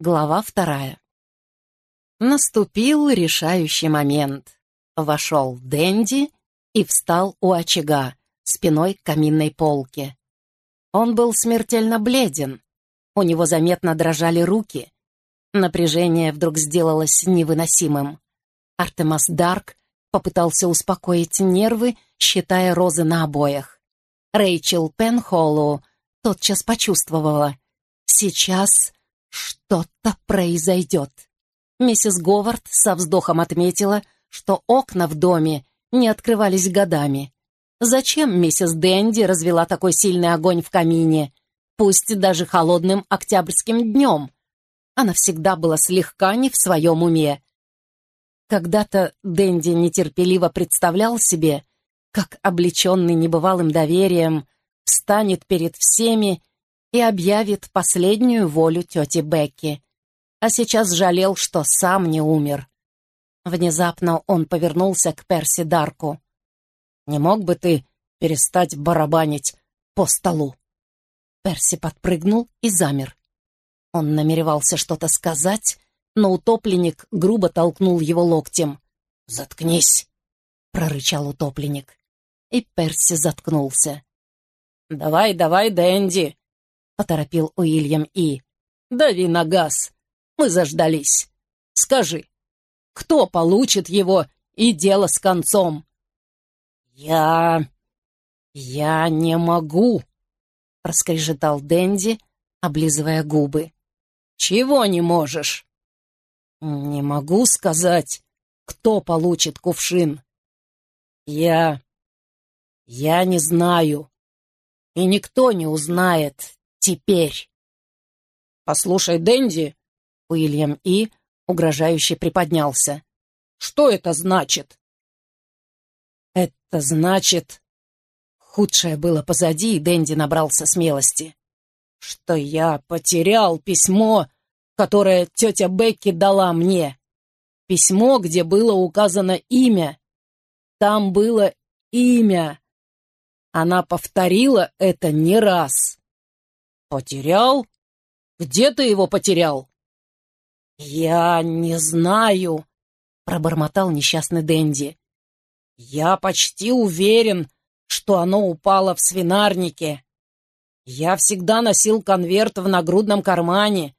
Глава вторая. Наступил решающий момент. Вошел Дэнди и встал у очага, спиной к каминной полке. Он был смертельно бледен. У него заметно дрожали руки. Напряжение вдруг сделалось невыносимым. Артемас Дарк попытался успокоить нервы, считая розы на обоях. Рэйчел Пенхоллоу тотчас почувствовала. Сейчас что-то произойдет. Миссис Говард со вздохом отметила, что окна в доме не открывались годами. Зачем миссис Дэнди развела такой сильный огонь в камине, пусть даже холодным октябрьским днем? Она всегда была слегка не в своем уме. Когда-то Дэнди нетерпеливо представлял себе, как облеченный небывалым доверием встанет перед всеми и объявит последнюю волю тети Бекки. А сейчас жалел, что сам не умер. Внезапно он повернулся к Перси Дарку. «Не мог бы ты перестать барабанить по столу?» Перси подпрыгнул и замер. Он намеревался что-то сказать, но утопленник грубо толкнул его локтем. «Заткнись!» — прорычал утопленник. И Перси заткнулся. «Давай, давай, Дэнди!» Поторопил Уильям И. «Дави на газ. Мы заждались. Скажи, кто получит его и дело с концом?» «Я... я не могу», — проскрежетал Дэнди, облизывая губы. «Чего не можешь?» «Не могу сказать, кто получит кувшин. Я... я не знаю, и никто не узнает, теперь. «Послушай, Дэнди!» Уильям И. угрожающе приподнялся. «Что это значит?» «Это значит...» Худшее было позади, и Дэнди набрался смелости. «Что я потерял письмо, которое тетя Бекки дала мне. Письмо, где было указано имя. Там было имя. Она повторила это не раз. «Потерял? Где ты его потерял?» «Я не знаю», — пробормотал несчастный Дэнди. «Я почти уверен, что оно упало в свинарнике. Я всегда носил конверт в нагрудном кармане,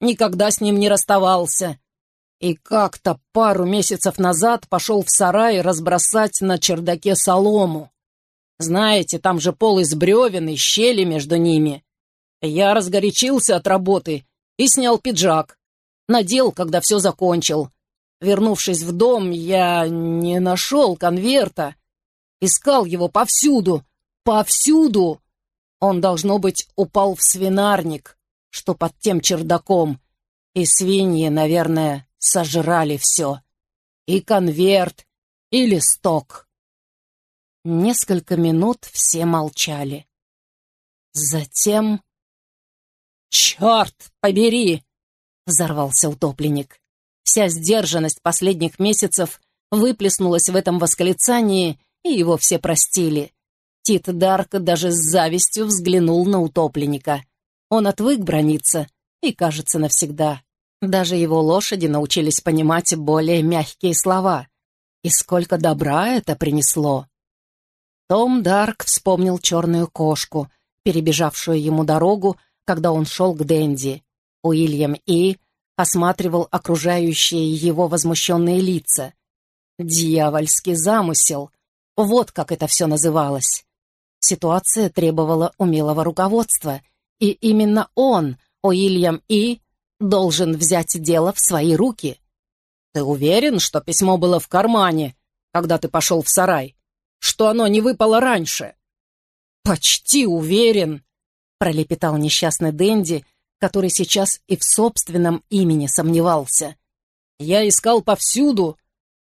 никогда с ним не расставался. И как-то пару месяцев назад пошел в сарай разбросать на чердаке солому. Знаете, там же пол из бревен и щели между ними. Я разгорячился от работы и снял пиджак. Надел, когда все закончил. Вернувшись в дом, я не нашел конверта. Искал его повсюду, повсюду. Он, должно быть, упал в свинарник, что под тем чердаком. И свиньи, наверное, сожрали все. И конверт, и листок. Несколько минут все молчали. Затем «Черт побери!» — взорвался утопленник. Вся сдержанность последних месяцев выплеснулась в этом восклицании, и его все простили. Тит Дарк даже с завистью взглянул на утопленника. Он отвык брониться, и, кажется, навсегда. Даже его лошади научились понимать более мягкие слова. И сколько добра это принесло! Том Дарк вспомнил черную кошку, перебежавшую ему дорогу когда он шел к Дэнди. Уильям И. осматривал окружающие его возмущенные лица. Дьявольский замысел. Вот как это все называлось. Ситуация требовала умелого руководства, и именно он, Уильям И., должен взять дело в свои руки. «Ты уверен, что письмо было в кармане, когда ты пошел в сарай? Что оно не выпало раньше?» «Почти уверен», пролепетал несчастный Дэнди, который сейчас и в собственном имени сомневался. «Я искал повсюду,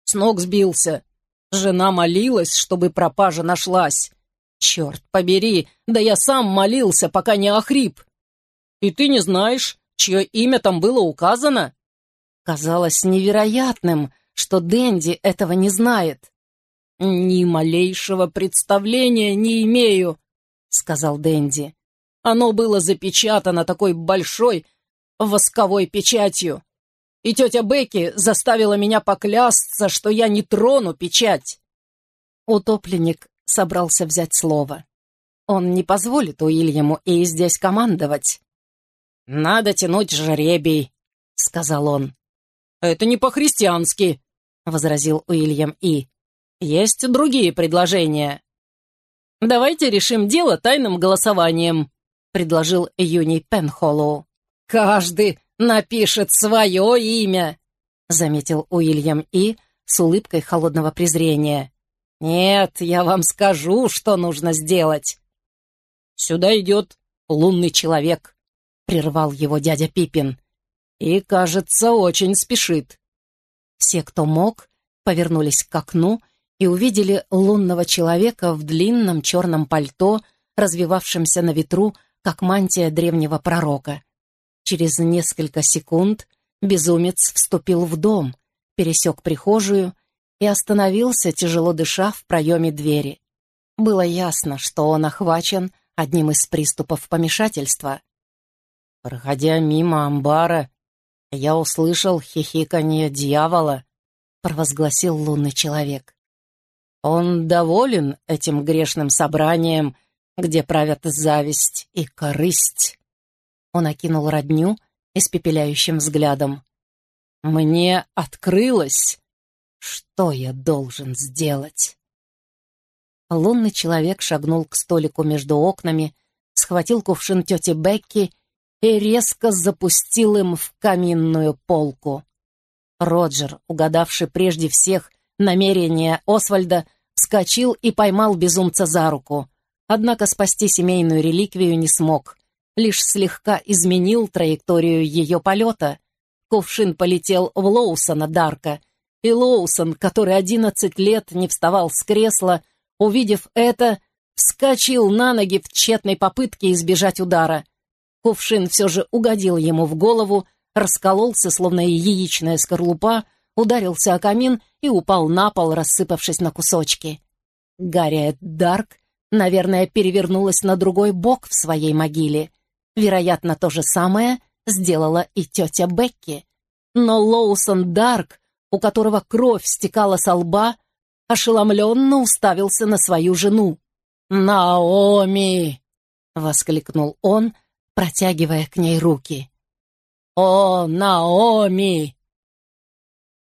с ног сбился. Жена молилась, чтобы пропажа нашлась. Черт побери, да я сам молился, пока не охрип. И ты не знаешь, чье имя там было указано?» Казалось невероятным, что Дэнди этого не знает. «Ни малейшего представления не имею», — сказал Дэнди. Оно было запечатано такой большой, восковой печатью. И тетя Бекки заставила меня поклясться, что я не трону печать. Утопленник собрался взять слово. Он не позволит Уильяму и здесь командовать. «Надо тянуть жребий», — сказал он. «Это не по-христиански», — возразил Уильям И. «Есть другие предложения». «Давайте решим дело тайным голосованием», — предложил Юни Пенхоллоу. «Каждый напишет свое имя», — заметил Уильям И. с улыбкой холодного презрения. «Нет, я вам скажу, что нужно сделать». «Сюда идет лунный человек», — прервал его дядя Пипин. «И, кажется, очень спешит». Все, кто мог, повернулись к окну и увидели лунного человека в длинном черном пальто, развивавшемся на ветру, как мантия древнего пророка. Через несколько секунд безумец вступил в дом, пересек прихожую и остановился, тяжело дыша в проеме двери. Было ясно, что он охвачен одним из приступов помешательства. Проходя мимо амбара, я услышал хихиканье дьявола, провозгласил лунный человек. Он доволен этим грешным собранием, где правят зависть и корысть. Он окинул родню испепеляющим взглядом. «Мне открылось, что я должен сделать?» Лунный человек шагнул к столику между окнами, схватил кувшин тети Бекки и резко запустил им в каминную полку. Роджер, угадавший прежде всех намерения Освальда, вскочил и поймал безумца за руку. Однако спасти семейную реликвию не смог, лишь слегка изменил траекторию ее полета. Кувшин полетел в Лоусона Дарка, и Лоусон, который одиннадцать лет не вставал с кресла, увидев это, вскочил на ноги в тщетной попытке избежать удара. Кувшин все же угодил ему в голову, раскололся, словно яичная скорлупа, ударился о камин и упал на пол, рассыпавшись на кусочки. Гарриет Дарк, наверное, перевернулась на другой бок в своей могиле. Вероятно, то же самое сделала и тетя Бекки. Но Лоусон Дарк, у которого кровь стекала со лба, ошеломленно уставился на свою жену. «Наоми!» — воскликнул он, протягивая к ней руки. «О, Наоми!